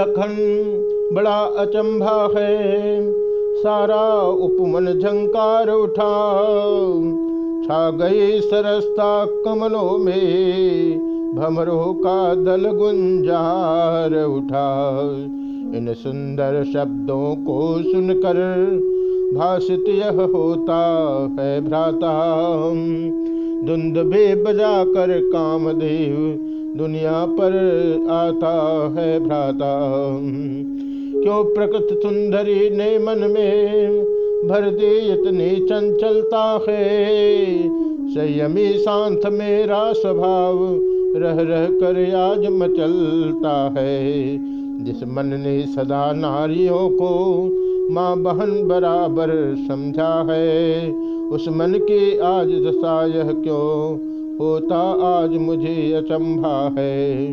लखन बड़ा अचंभा है। सारा उपमन झंकार उठा छा गई सरसता कमलों में भमरों का दल गुंजार उठा इन सुंदर शब्दों को सुनकर भाषित यह होता है भ्राता। धुंद बे बजा कर कामदेव दुनिया पर आता है भ्राता। क्यों प्रकृत सुंदरी ने मन में भर दी इतनी चंचलता है? संयमी शांत मेरा स्वभाव रह रह कर आज मचलता है। जिस मन ने सदा नारियों को माँ बहन बराबर समझा है, उस मन की आज दशा यह क्यों होता आज मुझे अचंभा है।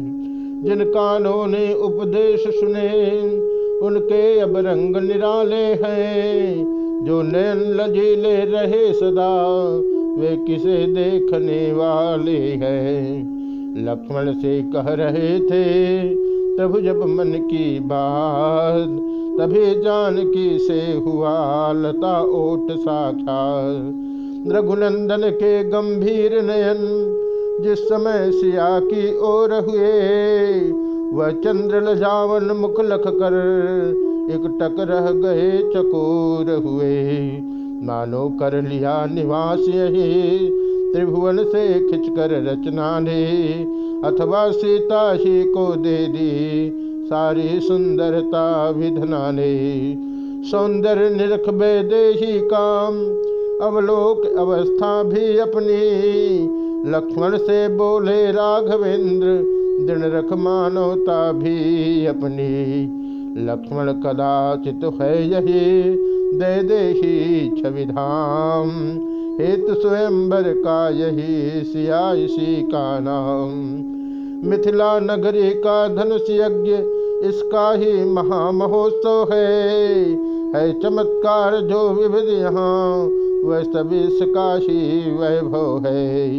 जिन कानों ने उपदेश सुने, उनके अब रंग निराले हैं। जो नैन लजीले रहे सदा, वे किसे देखने वाले हैं? लक्ष्मण से कह रहे थे प्रभु जब मन की बात, तभी जानकी से हुआ, लता ओट साक्षात। रघुनंदन के गंभीर नयन, जिस समय सिया की ओर हुए, वह चंद्र लजावन मुख लख कर एक टक रह गए चकोर हुए। मानो कर लिया निवास यही, त्रिभुवन से खिंचकर रचना ने, अथवा सीता ही को दे दी सारी सुंदरता विधना ने। सौंदर्य निरख बेदेही काम अवलोक अवस्था भी अपनी। लक्ष्मण से बोले, राघवेंद्र, दिन रख मानवता भी अपनी। लक्ष्मण कदाचित है यही, दे देही छविधाम। हेतु स्वयंवर का यही सिया, इसी का नाम। मिथिला नगरी का धनुष यज्ञ, इसका ही महामहोत्सव है। है चमत्कार जो विविध यहाँ सभी इसका वैभव है।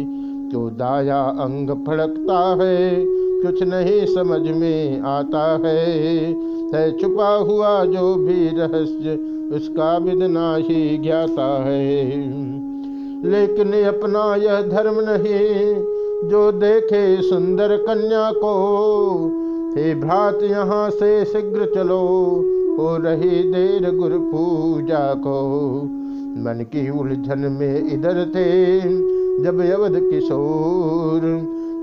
जो दाया अंग फड़कता है? कुछ नहीं समझ में आता है। है छुपा हुआ जो भी रहस्य, उसका विदना ही ज्ञाता है। लेकिन अपना यह धर्म नहीं, जो देखे सुंदर कन्या को। हे भ्रात, यहाँ से शीघ्र चलो, हो रही देर गुरु पूजा को। मन की उलझन में इधर थे, जब अवध किशोर,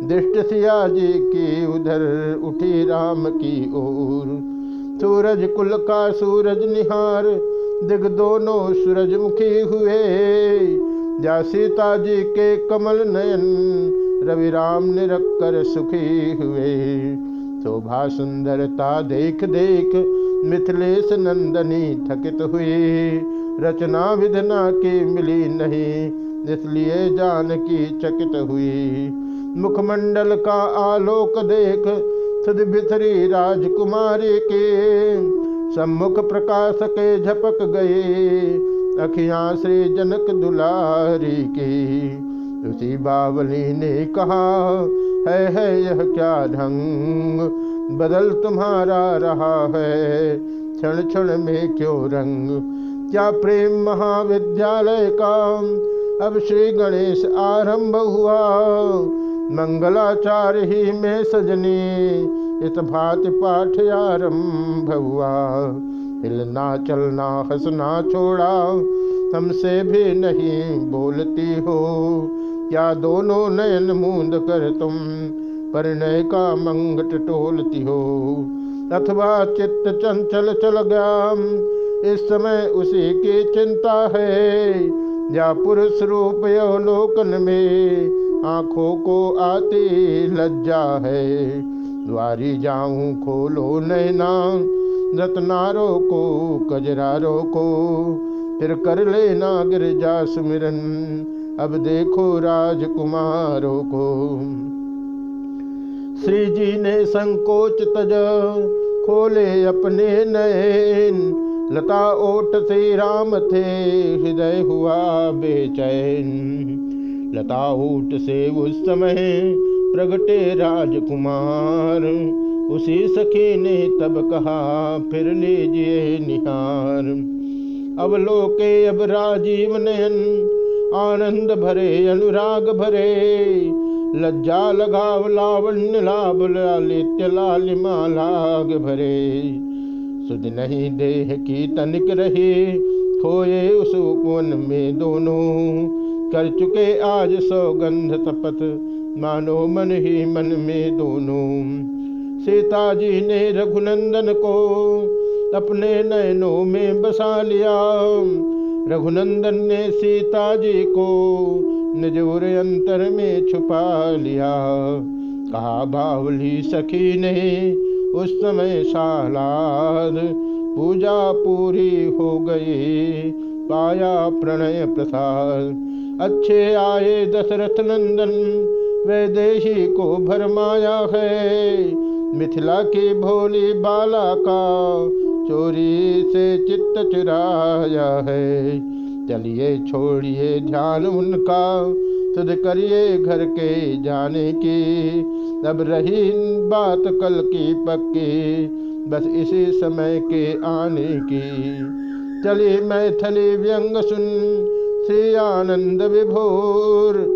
दृष्ट सिया जी की उधर उठी राम की ओर। सूरज कुल का सूरज निहार, दिग दोनों सूरजमुखी हुए। जा सीता जी के कमल नयन, रवि राम निरख कर सुखी हुए। शोभा सुंदरता देख देख मिथिलेश नंदनी थकित हुई। रचना विधना की मिली नहीं, इसलिए जान की चकित हुई। मुखमंडल का आलोक देख सुध बिथरी राजकुमारी के। सम्मुख प्रकाश के झपक गए अखियाँ श्री जनक दुलारी की। उसी बावली ने कहा, है है, यह क्या ढंग? बदल तुम्हारा रहा है, क्षण क्षण में क्यों रंग? क्या प्रेम महाविद्यालय का अब श्री गणेश आरंभ हुआ? मंगलाचार ही में सजनी, इस भांति पाठ आरंभ हुआ। हिलना, चलना, हंसना, छोड़ा, हमसे भी नहीं बोलती हो क्या दोनों नयन मूंद कर तुम, परिणय का मंगट टोलती हो। अथवा चित्त चंचल चल गया इस समय उसी की चिंता है। या पुरुष रूप अवलोकन में आँखों को आती लज्जा है। द्वारी जाऊँ खोलो नैना रत्नारो को, कजरारो को, फिर कर लेना गिरजा सुमिरन। अब देखो राजकुमारों को। श्री जी ने संकोच तज खोले अपने नयन। लता ओट से राम थे, हृदय हुआ बेचैन। लता ओट से उस समय प्रगटे राजकुमार। उसी सखी ने तब कहा, फिर लीजिए निहार। अब लोके अब राजीव नयन। आनंद भरे, अनुराग भरे, लज्जा लगाव लावण्य लाभ, लालित्य लालिमा लाग भरे। सुध नहीं देह की तनिक रही, खोए उस उपवन में दोनों। कर चुके आज सौगंध तपत, मानो मन ही मन में दोनों। सीता जी ने रघुनंदन को अपने नयनों में बसा लिया। रघुनंदन ने सीता जी को निजोर अंतर में छुपा लिया। कहा बावली सखी ने उस समय सालाद पूजा पूरी हो गई, पाया प्रणय प्रसाद। अच्छे आए दशरथ नंदन वैदेही को भरमाया है। मिथिला की भोली बाला का चोरी से चित्त चुराया है। चलिए छोड़िए ध्यान उनका तुद करिए घर के जाने की। अब रही बात कल की पक्की, बस इसी समय के आने की। चली मैथिली व्यंग सुन, श्री आनंद विभोर।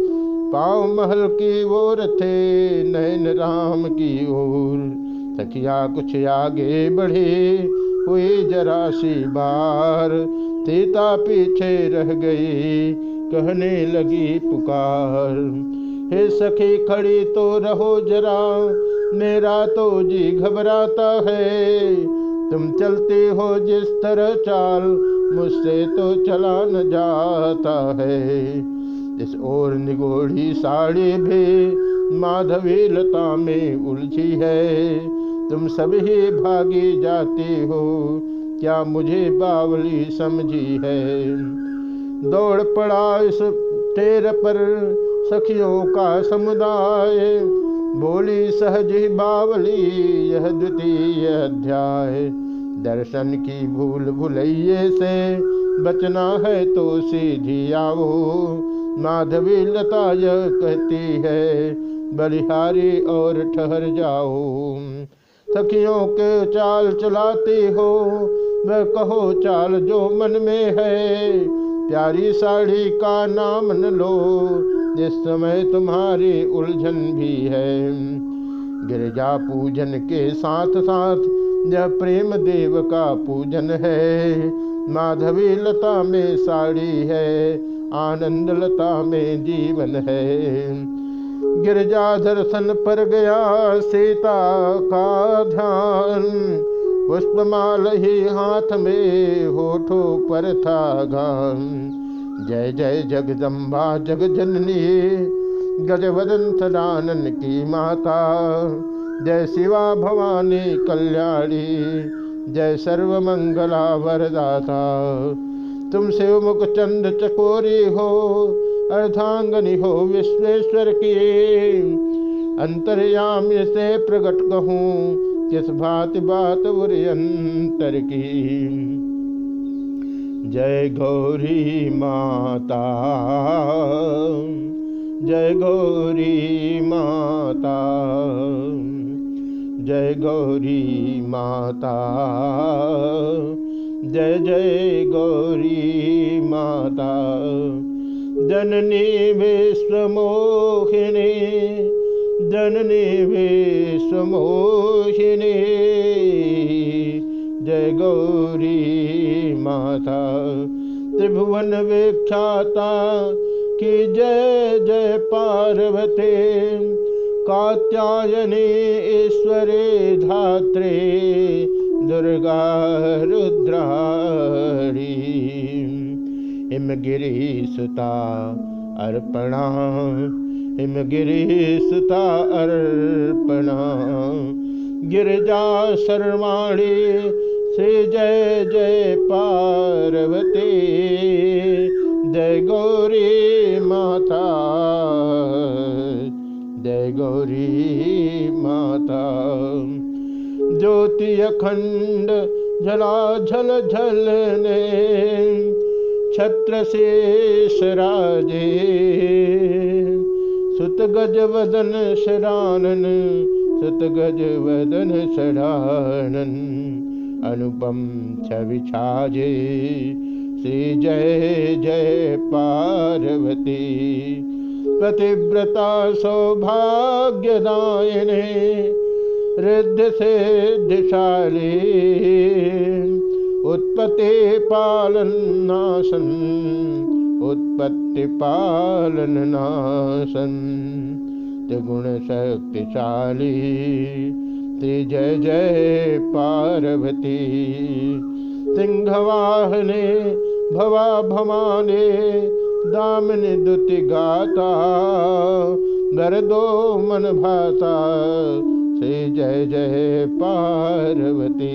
पाव महल की ओर थे नैन राम की ओर। सखिया कुछ आगे बढ़े हुई जरा सी बार। सीता पीछे रह गई, कहने लगी पुकार। हे सखी, खड़ी तो रहो जरा, मेरा तो जी घबराता है। तुम चलते हो जिस तरह चाल, मुझसे तो चला न जाता है। इस ओर निगोड़ी साड़ी भी माधवी लता में उलझी है। तुम सभी भागी जाती हो। क्या मुझे बावली समझी है? दौड़ पड़ा इस तेर पर, सखियों का समुदाय। बोली, सहज बावली, यह द्वितीय अध्याय। दर्शन की भूल भुलैये से बचना है तो सीधी आओ। माधवी लता यह कहती है, बलिहारी और ठहर जाओ। सखियों के चाल चलाती हो। वह कहो, चाल जो मन में है, प्यारी साड़ी का नाम न लो, जिस समय तुम्हारी उलझन भी है। गिरजा पूजन के साथ साथ यह प्रेम देव का पूजन है। माधवी लता में साड़ी है, आनंद लता में जीवन है। गिरजा दर्शन पर गया, सीता का ध्यान। पुष्पमाल ही हाथ में, होठो पर था गान। जय जय जगदम्बा, जग जननी, गजवदन सदानन की माता। जय शिवा भवानी कल्याणी, जय सर्वमंगला वरदाता तुम शिव मुख चंद चकोरी हो अर्धांगनी हो विश्वेश्वर की अंतर्याम से प्रकट कहूँ किस भात बात अंतर की जय गौरी माता। जय गौरी माता। जय गौरी माता। जय जय गौरी माता। जननी विश्वमोहिनी जननी विश्वमोहिनी। जय गौरी माता, त्रिभुवन विख्याता की जय जय पार्वती। कात्यायनी ईश्वरे धात्रे, दुर्गा रुद्राणी हिमगिरी सुता अर्पणा। हिमगिरी सुता अर्पणा। गिरजा सर्वाणी श्री जय जय पार्वती। जय गौरी माता। जय गौरी माता। ज्योति अखंड झला झल झलने। छत्र शेष राजे। सुत गज वदन शरानन सुत गज वदन शरानन। अनुपम छवि छाजे। श्री जय जय पार्वती। पतिव्रता सौभाग्यदायिने रिद्ध से दिशाली उत्पत्ति पालन नाशन, उत्पत्ति पालन नाशन। त्रिगुण शक्तिशाली श्री जय जय पार्वती। सिंहवाहने, भवा भवाने दामिनी दुति गाता। दो मन भाता, श्री जय जय पार्वती।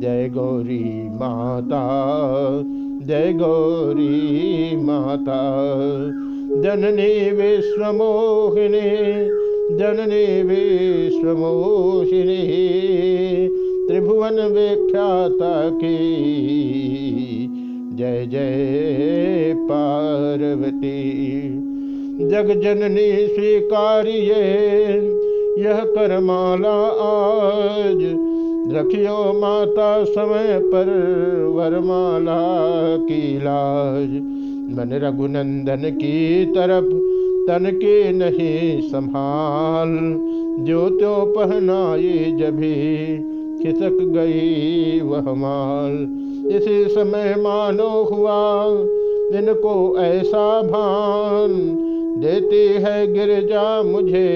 जय गौरी माता, जय गौरी माता। जननी विश्वमोहिनी जननी विश्वमोहिनी, त्रिभुवन विख्याता की। जय जय पार्वती। जग जननी स्वीकारिये, यह करमाला आज रखियो माता समय पर वरमाला की लाज। मन रघुनंदन की तरफ़ तन के नहीं संभाल। जो त्यो पहनाई जभी खिसक गई वह माल। इसी समय मानो हुआ इनको ऐसा भान। देती है गिरजा मुझे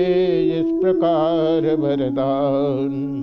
इस प्रकार वरदान।